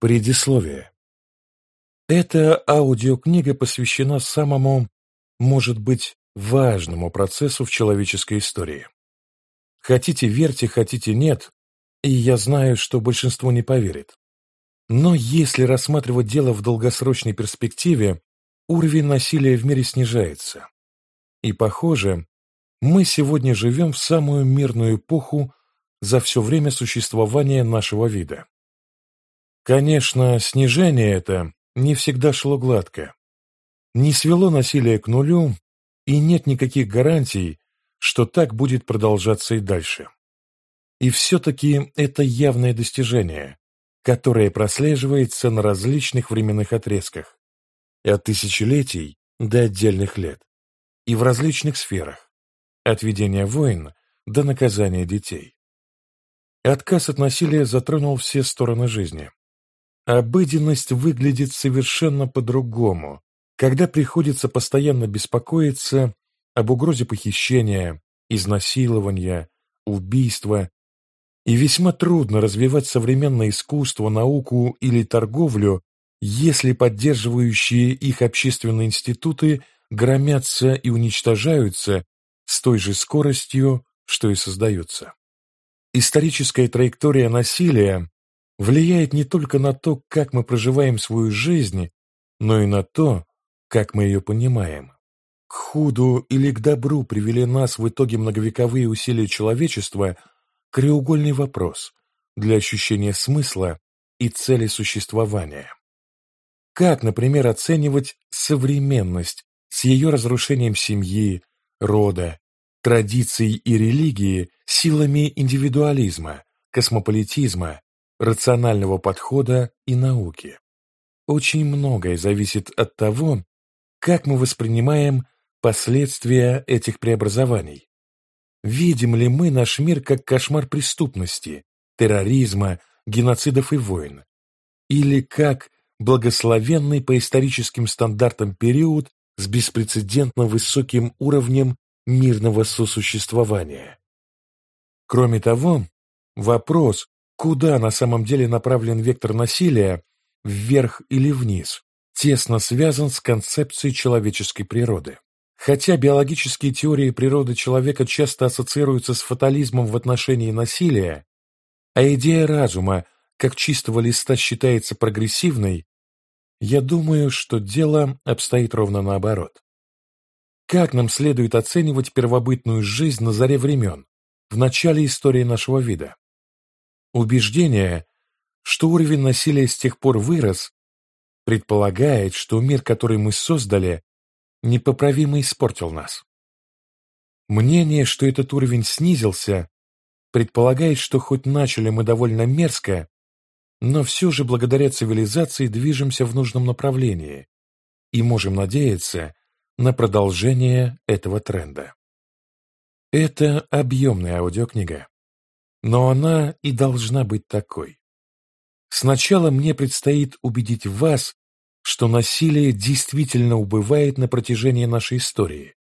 Предисловие. Эта аудиокнига посвящена самому, может быть, важному процессу в человеческой истории. Хотите верьте, хотите нет, и я знаю, что большинство не поверит. Но если рассматривать дело в долгосрочной перспективе, уровень насилия в мире снижается. И, похоже, мы сегодня живем в самую мирную эпоху за все время существования нашего вида. Конечно, снижение это не всегда шло гладко. Не свело насилие к нулю, и нет никаких гарантий, что так будет продолжаться и дальше. И все-таки это явное достижение, которое прослеживается на различных временных отрезках, от тысячелетий до отдельных лет, и в различных сферах, от ведения войн до наказания детей. Отказ от насилия затронул все стороны жизни. Обыденность выглядит совершенно по-другому, когда приходится постоянно беспокоиться об угрозе похищения, изнасилования, убийства, и весьма трудно развивать современное искусство, науку или торговлю, если поддерживающие их общественные институты громятся и уничтожаются с той же скоростью, что и создаются. Историческая траектория насилия влияет не только на то, как мы проживаем свою жизнь, но и на то, как мы ее понимаем. К худу или к добру привели нас в итоге многовековые усилия человечества краеугольный вопрос для ощущения смысла и цели существования. Как, например, оценивать современность с ее разрушением семьи, рода, традиций и религии силами индивидуализма, космополитизма, рационального подхода и науки. Очень многое зависит от того, как мы воспринимаем последствия этих преобразований. Видим ли мы наш мир как кошмар преступности, терроризма, геноцидов и войн? Или как благословенный по историческим стандартам период с беспрецедентно высоким уровнем мирного сосуществования? Кроме того, вопрос, куда на самом деле направлен вектор насилия, вверх или вниз, тесно связан с концепцией человеческой природы. Хотя биологические теории природы человека часто ассоциируются с фатализмом в отношении насилия, а идея разума как чистого листа считается прогрессивной, я думаю, что дело обстоит ровно наоборот. Как нам следует оценивать первобытную жизнь на заре времен, в начале истории нашего вида? Убеждение, что уровень насилия с тех пор вырос, предполагает, что мир, который мы создали, непоправимо испортил нас. Мнение, что этот уровень снизился, предполагает, что хоть начали мы довольно мерзко, но все же благодаря цивилизации движемся в нужном направлении и можем надеяться на продолжение этого тренда. Это объемная аудиокнига но она и должна быть такой. Сначала мне предстоит убедить вас, что насилие действительно убывает на протяжении нашей истории,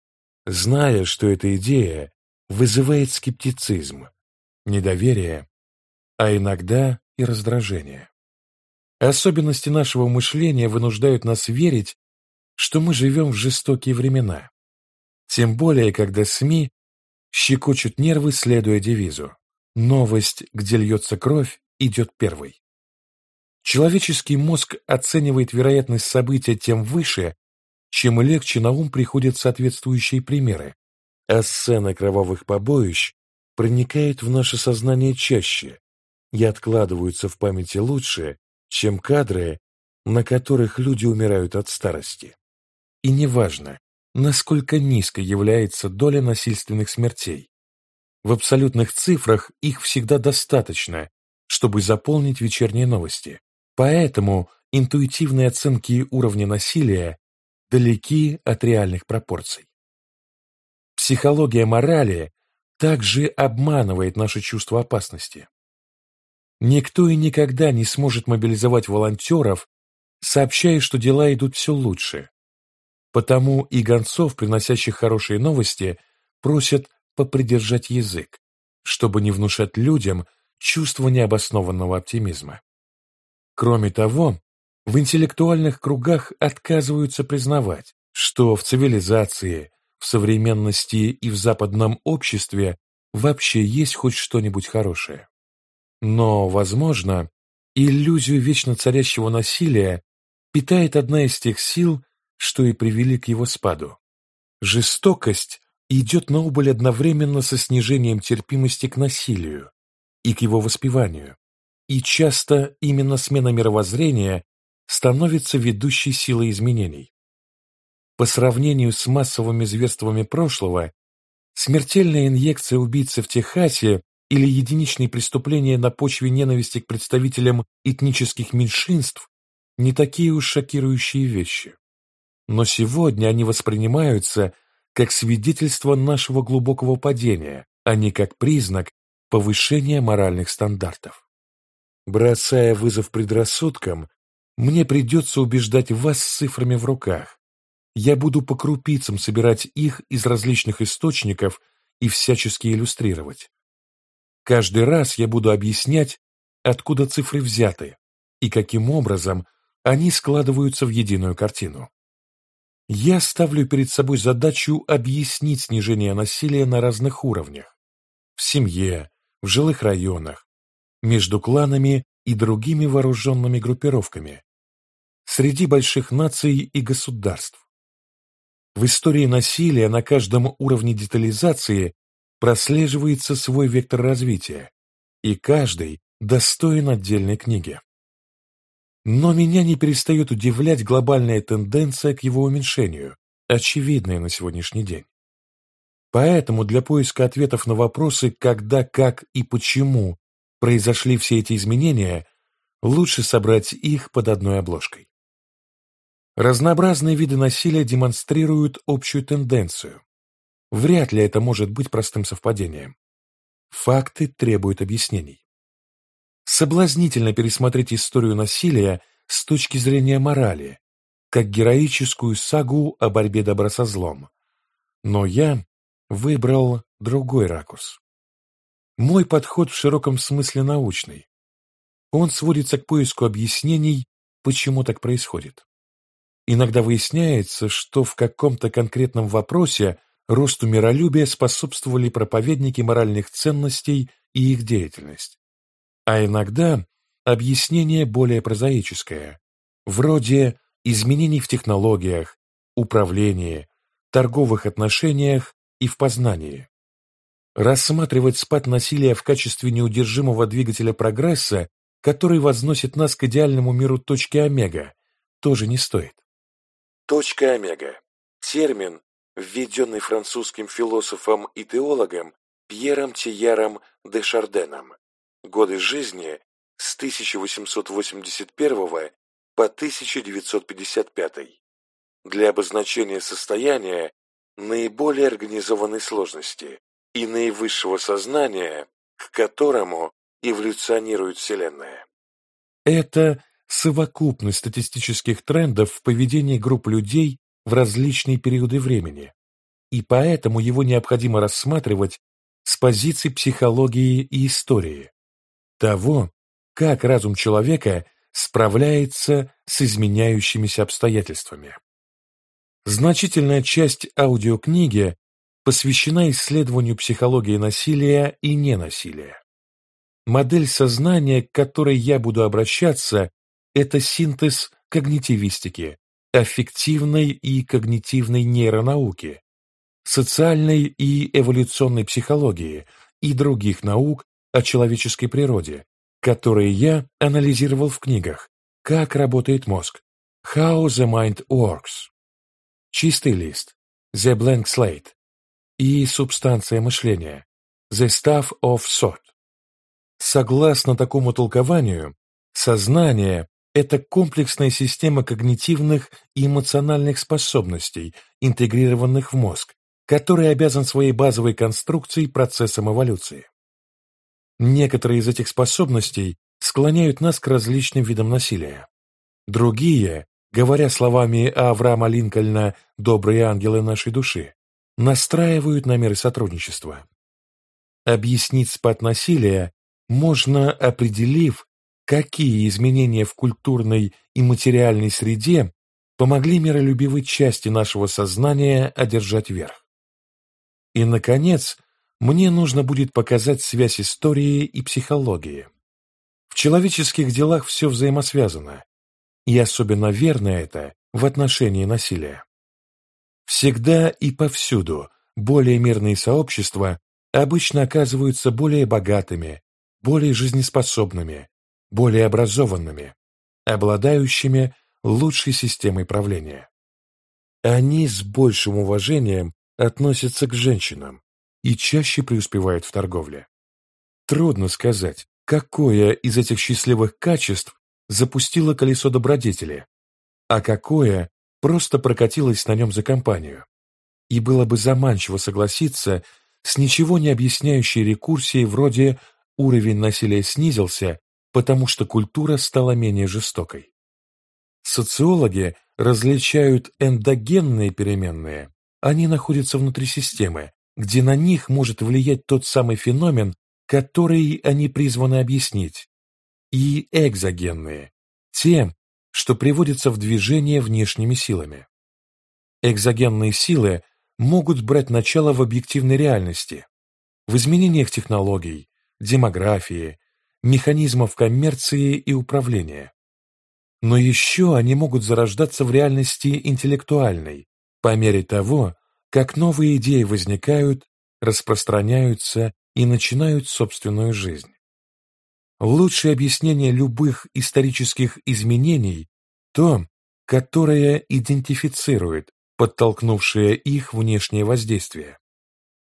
зная, что эта идея вызывает скептицизм, недоверие, а иногда и раздражение. Особенности нашего мышления вынуждают нас верить, что мы живем в жестокие времена, тем более, когда СМИ щекочут нервы, следуя девизу Новость, где льется кровь, идет первой. Человеческий мозг оценивает вероятность события тем выше, чем легче на ум приходят соответствующие примеры, а сцены кровавых побоищ проникают в наше сознание чаще и откладываются в памяти лучше, чем кадры, на которых люди умирают от старости. И неважно, насколько низко является доля насильственных смертей, в абсолютных цифрах их всегда достаточно, чтобы заполнить вечерние новости. Поэтому интуитивные оценки уровня насилия далеки от реальных пропорций. Психология морали также обманывает наше чувство опасности. Никто и никогда не сможет мобилизовать волонтеров, сообщая, что дела идут все лучше. Потому и гонцов, приносящих хорошие новости, просят попридержать язык, чтобы не внушать людям чувство необоснованного оптимизма. Кроме того, в интеллектуальных кругах отказываются признавать, что в цивилизации, в современности и в западном обществе вообще есть хоть что-нибудь хорошее. Но, возможно, иллюзию вечно царящего насилия питает одна из тех сил, что и привели к его спаду. Жестокость идет на убыль одновременно со снижением терпимости к насилию и к его воспеванию, и часто именно смена мировоззрения становится ведущей силой изменений. По сравнению с массовыми зверствами прошлого, смертельная инъекция убийцы в Техасе или единичные преступления на почве ненависти к представителям этнических меньшинств не такие уж шокирующие вещи. Но сегодня они воспринимаются как свидетельство нашего глубокого падения, а не как признак повышения моральных стандартов. Бросая вызов предрассудкам, мне придется убеждать вас с цифрами в руках. Я буду по крупицам собирать их из различных источников и всячески иллюстрировать. Каждый раз я буду объяснять, откуда цифры взяты и каким образом они складываются в единую картину. Я ставлю перед собой задачу объяснить снижение насилия на разных уровнях – в семье, в жилых районах, между кланами и другими вооруженными группировками, среди больших наций и государств. В истории насилия на каждом уровне детализации прослеживается свой вектор развития, и каждый достоин отдельной книги. Но меня не перестает удивлять глобальная тенденция к его уменьшению, очевидная на сегодняшний день. Поэтому для поиска ответов на вопросы «когда», «как» и «почему» произошли все эти изменения, лучше собрать их под одной обложкой. Разнообразные виды насилия демонстрируют общую тенденцию. Вряд ли это может быть простым совпадением. Факты требуют объяснений. Соблазнительно пересмотреть историю насилия с точки зрения морали, как героическую сагу о борьбе добра со злом. Но я выбрал другой ракурс. Мой подход в широком смысле научный. Он сводится к поиску объяснений, почему так происходит. Иногда выясняется, что в каком-то конкретном вопросе росту миролюбия способствовали проповедники моральных ценностей и их деятельность. А иногда объяснение более прозаическое, вроде изменений в технологиях, управлении, торговых отношениях и в познании. Рассматривать спад насилия в качестве неудержимого двигателя прогресса, который возносит нас к идеальному миру точки омега, тоже не стоит. Точка омега – термин, введенный французским философом и теологом Пьером Тияром де Шарденом Годы жизни с 1881 по 1955. Для обозначения состояния наиболее организованной сложности и наивысшего сознания, к которому эволюционирует Вселенная. Это совокупность статистических трендов в поведении групп людей в различные периоды времени, и поэтому его необходимо рассматривать с позиций психологии и истории, того, как разум человека справляется с изменяющимися обстоятельствами. Значительная часть аудиокниги посвящена исследованию психологии насилия и ненасилия. Модель сознания, к которой я буду обращаться, это синтез когнитивистики, аффективной и когнитивной нейронауки, социальной и эволюционной психологии и других наук, о человеческой природе, которые я анализировал в книгах. «Как работает мозг», «How the Mind Works», «Чистый лист», «The Blank Slate» и «Субстанция мышления», «The Stuff of Thought». Согласно такому толкованию, сознание – это комплексная система когнитивных и эмоциональных способностей, интегрированных в мозг, который обязан своей базовой конструкцией процессом эволюции. Некоторые из этих способностей склоняют нас к различным видам насилия. Другие, говоря словами Авраама Линкольна «добрые ангелы нашей души», настраивают на меры сотрудничества. Объяснить спад насилия можно, определив, какие изменения в культурной и материальной среде помогли миролюбивой части нашего сознания одержать верх. И, наконец, мне нужно будет показать связь истории и психологии. В человеческих делах все взаимосвязано, и особенно верно это в отношении насилия. Всегда и повсюду более мирные сообщества обычно оказываются более богатыми, более жизнеспособными, более образованными, обладающими лучшей системой правления. Они с большим уважением относятся к женщинам и чаще преуспевают в торговле. Трудно сказать, какое из этих счастливых качеств запустило колесо добродетели, а какое просто прокатилось на нем за компанию. И было бы заманчиво согласиться с ничего не объясняющей рекурсией вроде «уровень насилия снизился, потому что культура стала менее жестокой». Социологи различают эндогенные переменные, они находятся внутри системы, где на них может влиять тот самый феномен, который они призваны объяснить, и экзогенные, те, что приводятся в движение внешними силами. Экзогенные силы могут брать начало в объективной реальности, в изменениях технологий, демографии, механизмов коммерции и управления. Но еще они могут зарождаться в реальности интеллектуальной, по мере того, как новые идеи возникают, распространяются и начинают собственную жизнь. Лучшее объяснение любых исторических изменений – то, которое идентифицирует подтолкнувшее их внешнее воздействие.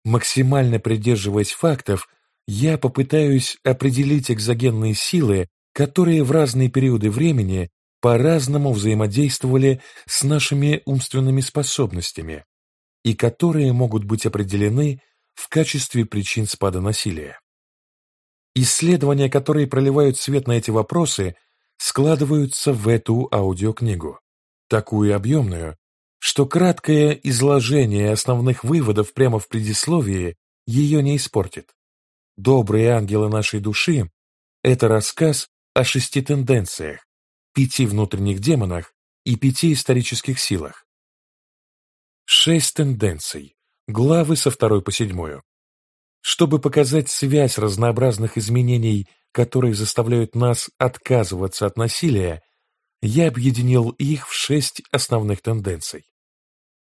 Максимально придерживаясь фактов, я попытаюсь определить экзогенные силы, которые в разные периоды времени по-разному взаимодействовали с нашими умственными способностями и которые могут быть определены в качестве причин спада насилия. Исследования, которые проливают свет на эти вопросы, складываются в эту аудиокнигу, такую объемную, что краткое изложение основных выводов прямо в предисловии ее не испортит. «Добрые ангелы нашей души» — это рассказ о шести тенденциях, пяти внутренних демонах и пяти исторических силах, Шесть тенденций, главы со второй по седьмую. Чтобы показать связь разнообразных изменений, которые заставляют нас отказываться от насилия, я объединил их в шесть основных тенденций.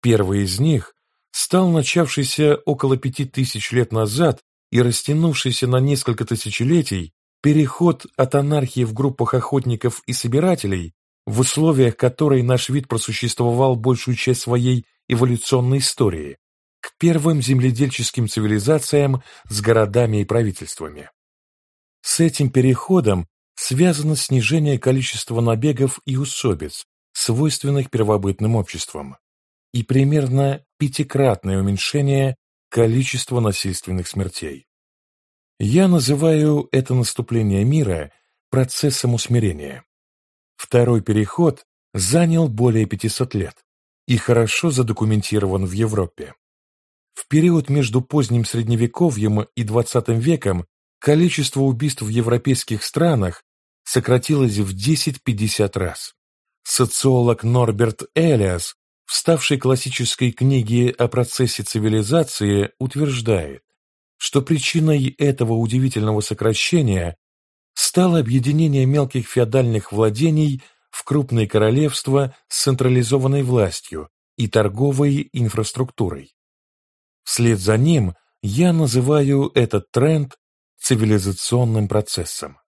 Первый из них стал начавшийся около пяти тысяч лет назад и растянувшийся на несколько тысячелетий переход от анархии в группах охотников и собирателей, в условиях которой наш вид просуществовал большую часть своей эволюционной истории к первым земледельческим цивилизациям с городами и правительствами. С этим переходом связано снижение количества набегов и усобиц, свойственных первобытным обществам, и примерно пятикратное уменьшение количества насильственных смертей. Я называю это наступление мира процессом усмирения. Второй переход занял более 500 лет, и хорошо задокументирован в Европе. В период между поздним Средневековьем и XX веком количество убийств в европейских странах сократилось в 10-50 раз. Социолог Норберт Элиас в ставшей классической книге о процессе цивилизации утверждает, что причиной этого удивительного сокращения стало объединение мелких феодальных владений в крупные королевства с централизованной властью и торговой инфраструктурой. Вслед за ним я называю этот тренд цивилизационным процессом.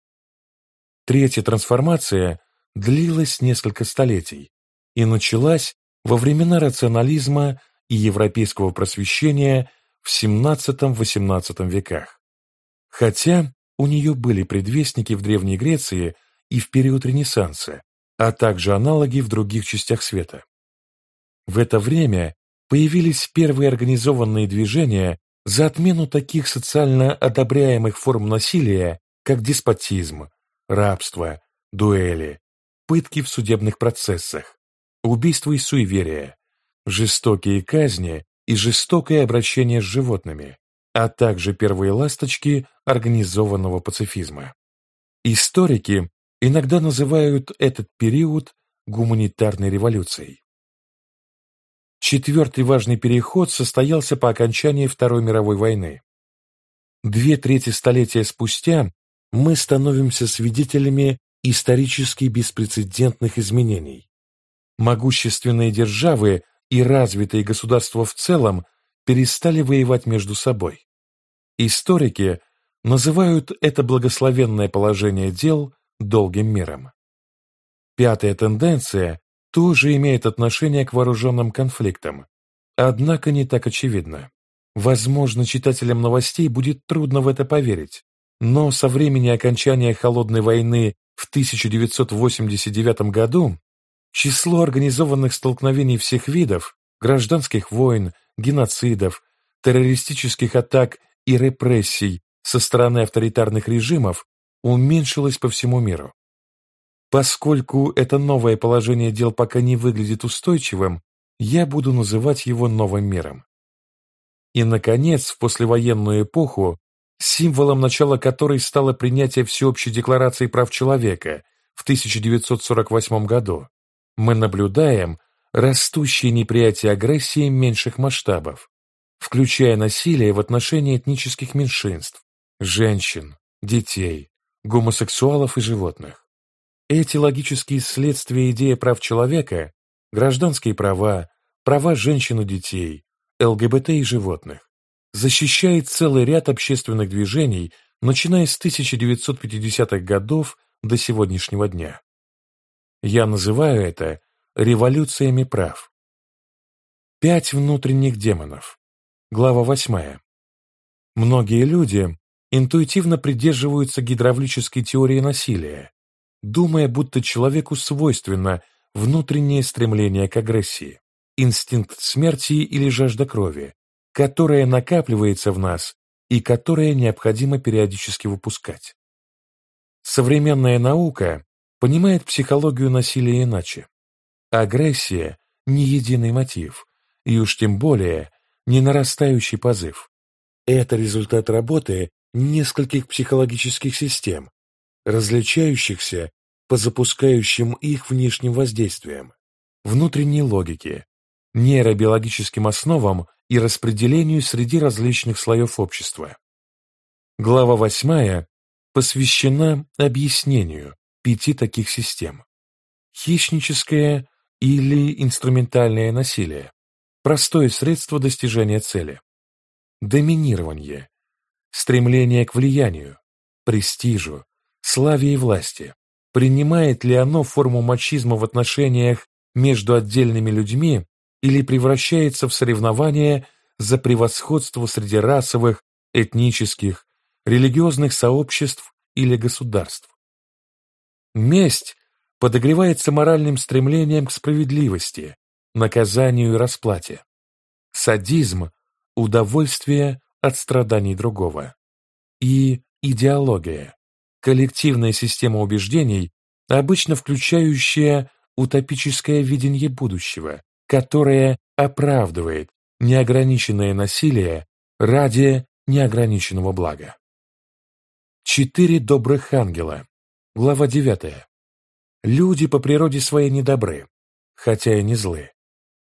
Третья трансформация длилась несколько столетий и началась во времена рационализма и европейского просвещения в XVII-XVIII веках. Хотя у нее были предвестники в Древней Греции и в период Ренессанса, а также аналоги в других частях света. В это время появились первые организованные движения за отмену таких социально одобряемых форм насилия, как деспотизм, рабство, дуэли, пытки в судебных процессах, убийство и суеверия, жестокие казни и жестокое обращение с животными, а также первые ласточки организованного пацифизма. Историки иногда называют этот период гуманитарной революцией. Четвертый важный переход состоялся по окончании Второй мировой войны. Две трети столетия спустя мы становимся свидетелями исторически беспрецедентных изменений. Могущественные державы и развитые государства в целом перестали воевать между собой. Историки называют это благословенное положение дел долгим миром. Пятая тенденция тоже имеет отношение к вооруженным конфликтам, однако не так очевидно. Возможно, читателям новостей будет трудно в это поверить, но со времени окончания Холодной войны в 1989 году число организованных столкновений всех видов, гражданских войн, геноцидов, террористических атак и репрессий со стороны авторитарных режимов уменьшилось по всему миру. Поскольку это новое положение дел пока не выглядит устойчивым, я буду называть его новым миром. И, наконец, в послевоенную эпоху, символом начала которой стало принятие Всеобщей декларации прав человека в 1948 году, мы наблюдаем растущее неприятие агрессии меньших масштабов, включая насилие в отношении этнических меньшинств, женщин, детей, гомосексуалов и животных. Эти логические следствия идеи прав человека, гражданские права, права женщин и детей, ЛГБТ и животных, защищает целый ряд общественных движений, начиная с 1950-х годов до сегодняшнего дня. Я называю это революциями прав. Пять внутренних демонов. Глава восьмая. Многие люди интуитивно придерживаются гидравлической теории насилия, думая, будто человеку свойственно внутреннее стремление к агрессии, инстинкт смерти или жажда крови, которая накапливается в нас и которая необходимо периодически выпускать. Современная наука понимает психологию насилия иначе. Агрессия – не единый мотив, и уж тем более не нарастающий позыв. Это результат работы нескольких психологических систем, различающихся по запускающим их внешним воздействиям, внутренней логике, нейробиологическим основам и распределению среди различных слоев общества. Глава 8 посвящена объяснению пяти таких систем. Хищническое или инструментальное насилие – простое средство достижения цели. Доминирование – стремление к влиянию, престижу, славе и власти. Принимает ли оно форму мачизма в отношениях между отдельными людьми или превращается в соревнование за превосходство среди расовых, этнических, религиозных сообществ или государств? Месть подогревается моральным стремлением к справедливости, наказанию и расплате. Садизм – удовольствие от страданий другого. И идеология коллективная система убеждений, обычно включающая утопическое видение будущего, которое оправдывает неограниченное насилие ради неограниченного блага. Четыре добрых ангела. Глава 9. Люди по природе своей недобры, хотя и не злы,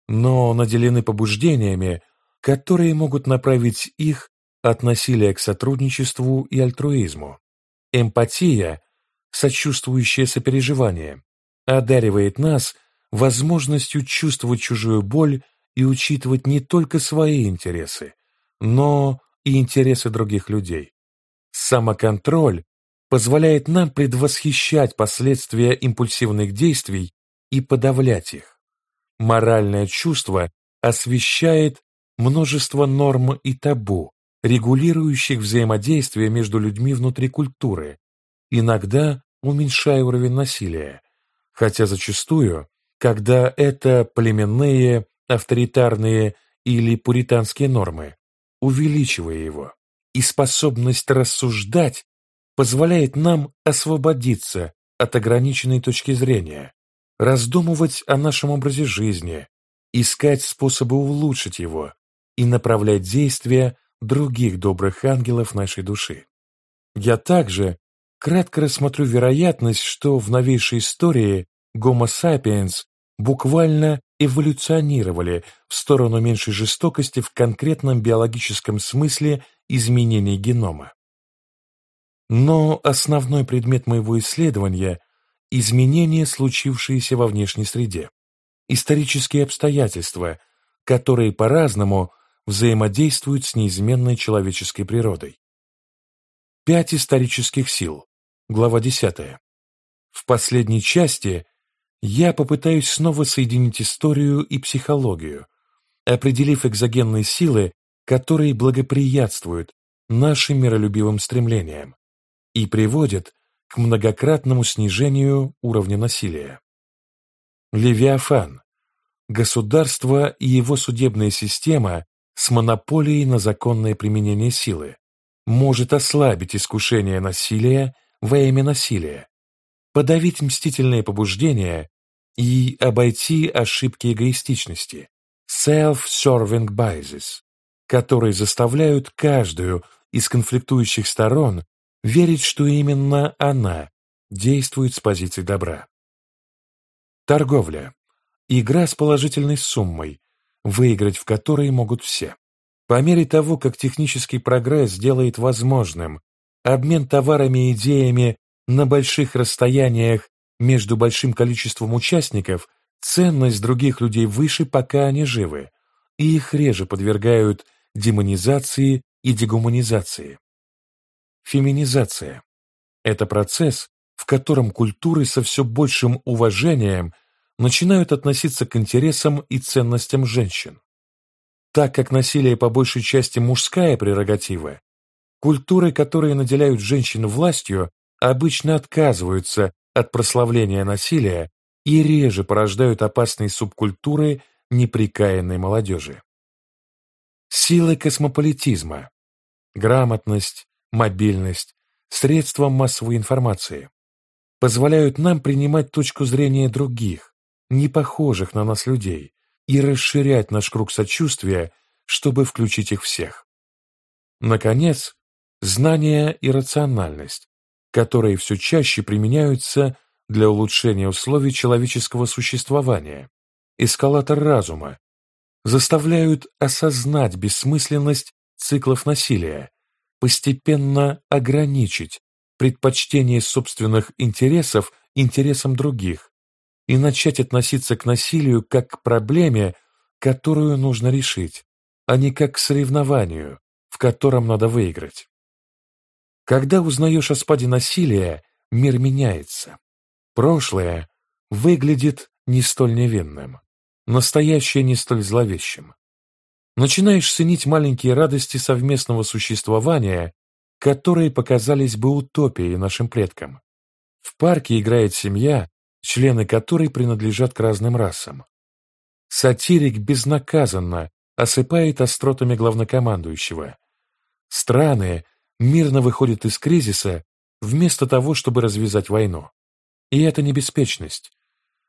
но наделены побуждениями, которые могут направить их от насилия к сотрудничеству и альтруизму. Эмпатия, сочувствующее сопереживание, одаривает нас возможностью чувствовать чужую боль и учитывать не только свои интересы, но и интересы других людей. Самоконтроль позволяет нам предвосхищать последствия импульсивных действий и подавлять их. Моральное чувство освещает множество норм и табу, регулирующих взаимодействие между людьми внутри культуры, иногда уменьшая уровень насилия, хотя зачастую, когда это племенные, авторитарные или пуританские нормы, увеличивая его, и способность рассуждать позволяет нам освободиться от ограниченной точки зрения, раздумывать о нашем образе жизни, искать способы улучшить его и направлять действия других добрых ангелов нашей души. Я также кратко рассмотрю вероятность, что в новейшей истории Homo sapiens буквально эволюционировали в сторону меньшей жестокости в конкретном биологическом смысле изменения генома. Но основной предмет моего исследования – изменения, случившиеся во внешней среде, исторические обстоятельства, которые по-разному взаимодействуют с неизменной человеческой природой. Пять исторических сил. Глава 10. В последней части я попытаюсь снова соединить историю и психологию, определив экзогенные силы, которые благоприятствуют нашим миролюбивым стремлениям и приводят к многократному снижению уровня насилия. Левиафан – государство и его судебная система с монополией на законное применение силы, может ослабить искушение насилия во имя насилия, подавить мстительные побуждения и обойти ошибки эгоистичности, self-serving biases, которые заставляют каждую из конфликтующих сторон верить, что именно она действует с позиции добра. Торговля – игра с положительной суммой, выиграть в которой могут все. По мере того, как технический прогресс делает возможным обмен товарами и идеями на больших расстояниях между большим количеством участников, ценность других людей выше, пока они живы, и их реже подвергают демонизации и дегуманизации. Феминизация – это процесс, в котором культуры со все большим уважением начинают относиться к интересам и ценностям женщин. Так как насилие по большей части мужская прерогатива, культуры, которые наделяют женщин властью, обычно отказываются от прославления насилия и реже порождают опасные субкультуры неприкаянной молодежи. Силы космополитизма, грамотность, мобильность, средства массовой информации. Позволяют нам принимать точку зрения других, не похожих на нас людей, и расширять наш круг сочувствия, чтобы включить их всех. Наконец, знания и рациональность, которые все чаще применяются для улучшения условий человеческого существования, эскалатор разума, заставляют осознать бессмысленность циклов насилия, постепенно ограничить предпочтение собственных интересов интересам других и начать относиться к насилию как к проблеме, которую нужно решить, а не как к соревнованию, в котором надо выиграть. Когда узнаешь о спаде насилия, мир меняется. Прошлое выглядит не столь невинным, настоящее не столь зловещим. Начинаешь ценить маленькие радости совместного существования, которые показались бы утопией нашим предкам. В парке играет семья, члены которой принадлежат к разным расам. Сатирик безнаказанно осыпает остротами главнокомандующего. Страны мирно выходит из кризиса вместо того, чтобы развязать войну. И это не беспечность.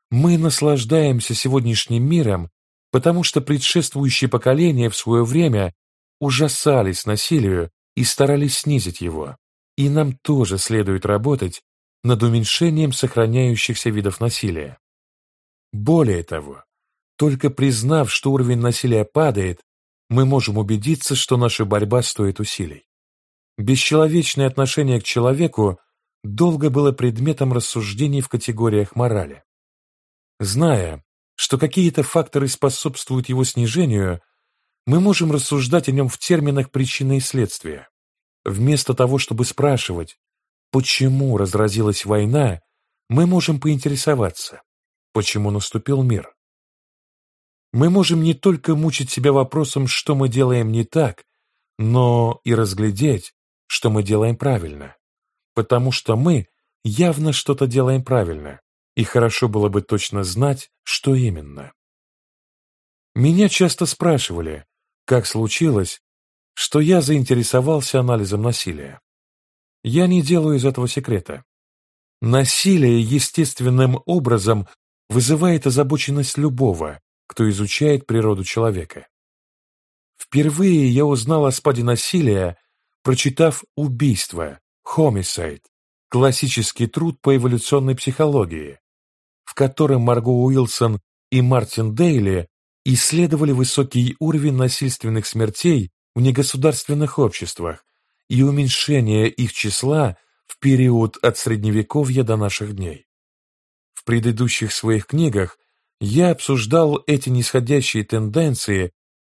Мы наслаждаемся сегодняшним миром, потому что предшествующие поколения в свое время ужасались насилию и старались снизить его. И нам тоже следует работать над уменьшением сохраняющихся видов насилия. Более того, только признав, что уровень насилия падает, мы можем убедиться, что наша борьба стоит усилий. Бесчеловечное отношение к человеку долго было предметом рассуждений в категориях морали. Зная, что какие-то факторы способствуют его снижению, мы можем рассуждать о нем в терминах причины и следствия. Вместо того, чтобы спрашивать, почему разразилась война, мы можем поинтересоваться, почему наступил мир. Мы можем не только мучить себя вопросом, что мы делаем не так, но и разглядеть, что мы делаем правильно, потому что мы явно что-то делаем правильно, и хорошо было бы точно знать, что именно. Меня часто спрашивали, как случилось, что я заинтересовался анализом насилия. Я не делаю из этого секрета. Насилие естественным образом вызывает озабоченность любого, кто изучает природу человека. Впервые я узнал о спаде насилия прочитав «Убийство» «Homicide» классический труд по эволюционной психологии, в котором Марго Уилсон и Мартин Дейли исследовали высокий уровень насильственных смертей в негосударственных обществах и уменьшение их числа в период от Средневековья до наших дней. В предыдущих своих книгах я обсуждал эти нисходящие тенденции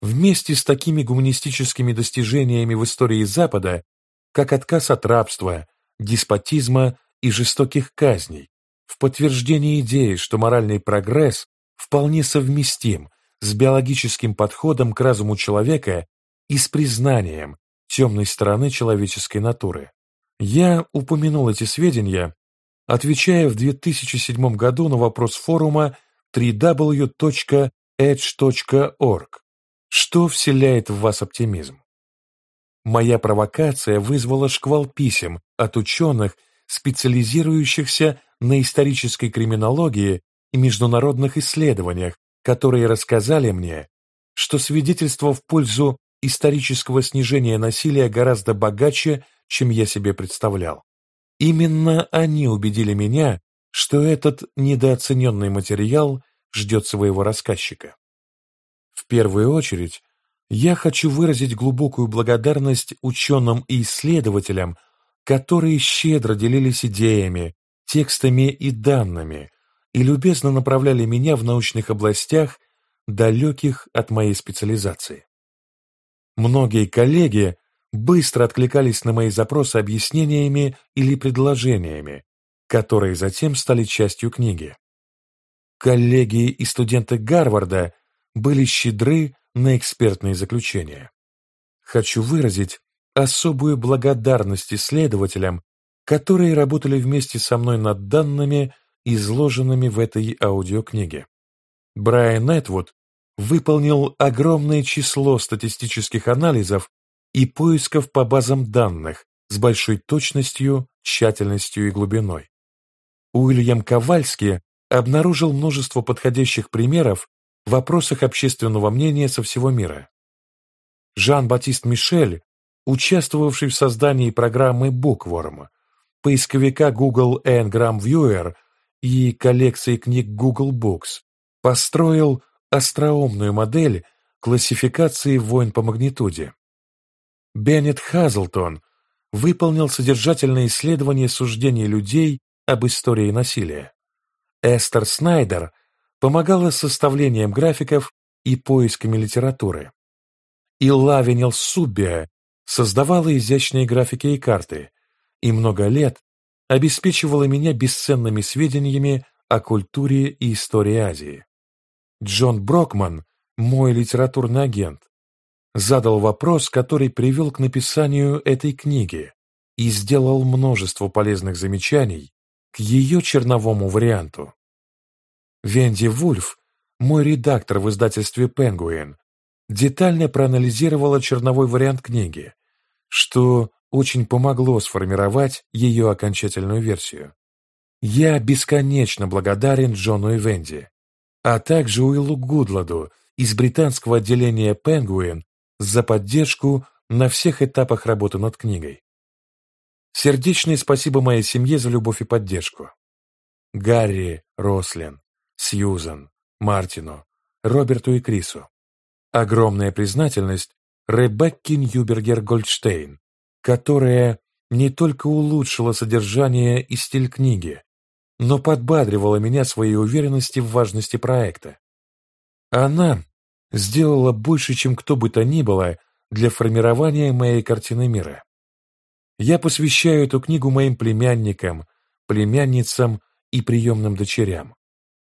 вместе с такими гуманистическими достижениями в истории Запада, как отказ от рабства, деспотизма и жестоких казней, в подтверждение идеи, что моральный прогресс вполне совместим с биологическим подходом к разуму человека и с признанием темной стороны человеческой натуры. Я упомянул эти сведения, отвечая в 2007 году на вопрос форума www.edge.org «Что вселяет в вас оптимизм?» Моя провокация вызвала шквал писем от ученых, специализирующихся на исторической криминологии и международных исследованиях, которые рассказали мне, что свидетельства в пользу исторического снижения насилия гораздо богаче, чем я себе представлял. Именно они убедили меня, что этот недооцененный материал ждет своего рассказчика. В первую очередь, я хочу выразить глубокую благодарность ученым и исследователям, которые щедро делились идеями, текстами и данными и любезно направляли меня в научных областях, далеких от моей специализации. Многие коллеги быстро откликались на мои запросы объяснениями или предложениями, которые затем стали частью книги. Коллеги и студенты Гарварда были щедры на экспертные заключения. Хочу выразить особую благодарность исследователям, которые работали вместе со мной над данными, изложенными в этой аудиокниге. Брайан Этвуд выполнил огромное число статистических анализов и поисков по базам данных с большой точностью, тщательностью и глубиной. Уильям Ковальски обнаружил множество подходящих примеров в вопросах общественного мнения со всего мира. Жан-Батист Мишель, участвовавший в создании программы Bookworm, поисковика Google Ngram Viewer и коллекции книг Google Books, построил остроумную модель классификации войн по магнитуде. Беннет Хазлтон выполнил содержательное исследование суждений людей об истории насилия. Эстер Снайдер помогала с составлением графиков и поисками литературы. И Лавинил Суббия создавала изящные графики и карты, и много лет обеспечивала меня бесценными сведениями о культуре и истории Азии. Джон Брокман, мой литературный агент, задал вопрос, который привел к написанию этой книги и сделал множество полезных замечаний к ее черновому варианту. Венди Вульф, мой редактор в издательстве «Пенгуин», детально проанализировала черновой вариант книги, что очень помогло сформировать ее окончательную версию. Я бесконечно благодарен Джону и Венди, а также Уиллу Гудладу из британского отделения «Пенгуин» за поддержку на всех этапах работы над книгой. Сердечное спасибо моей семье за любовь и поддержку. Гарри, Рослин, Сьюзан, Мартину, Роберту и Крису. Огромная признательность Ребекке Ньюбергер-Гольдштейн, которая не только улучшила содержание и стиль книги, но подбадривала меня своей уверенности в важности проекта. Она сделала больше, чем кто бы то ни было, для формирования моей картины мира. Я посвящаю эту книгу моим племянникам, племянницам и приемным дочерям.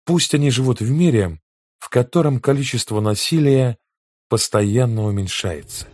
Пусть они живут в мире, в котором количество насилия постоянно уменьшается.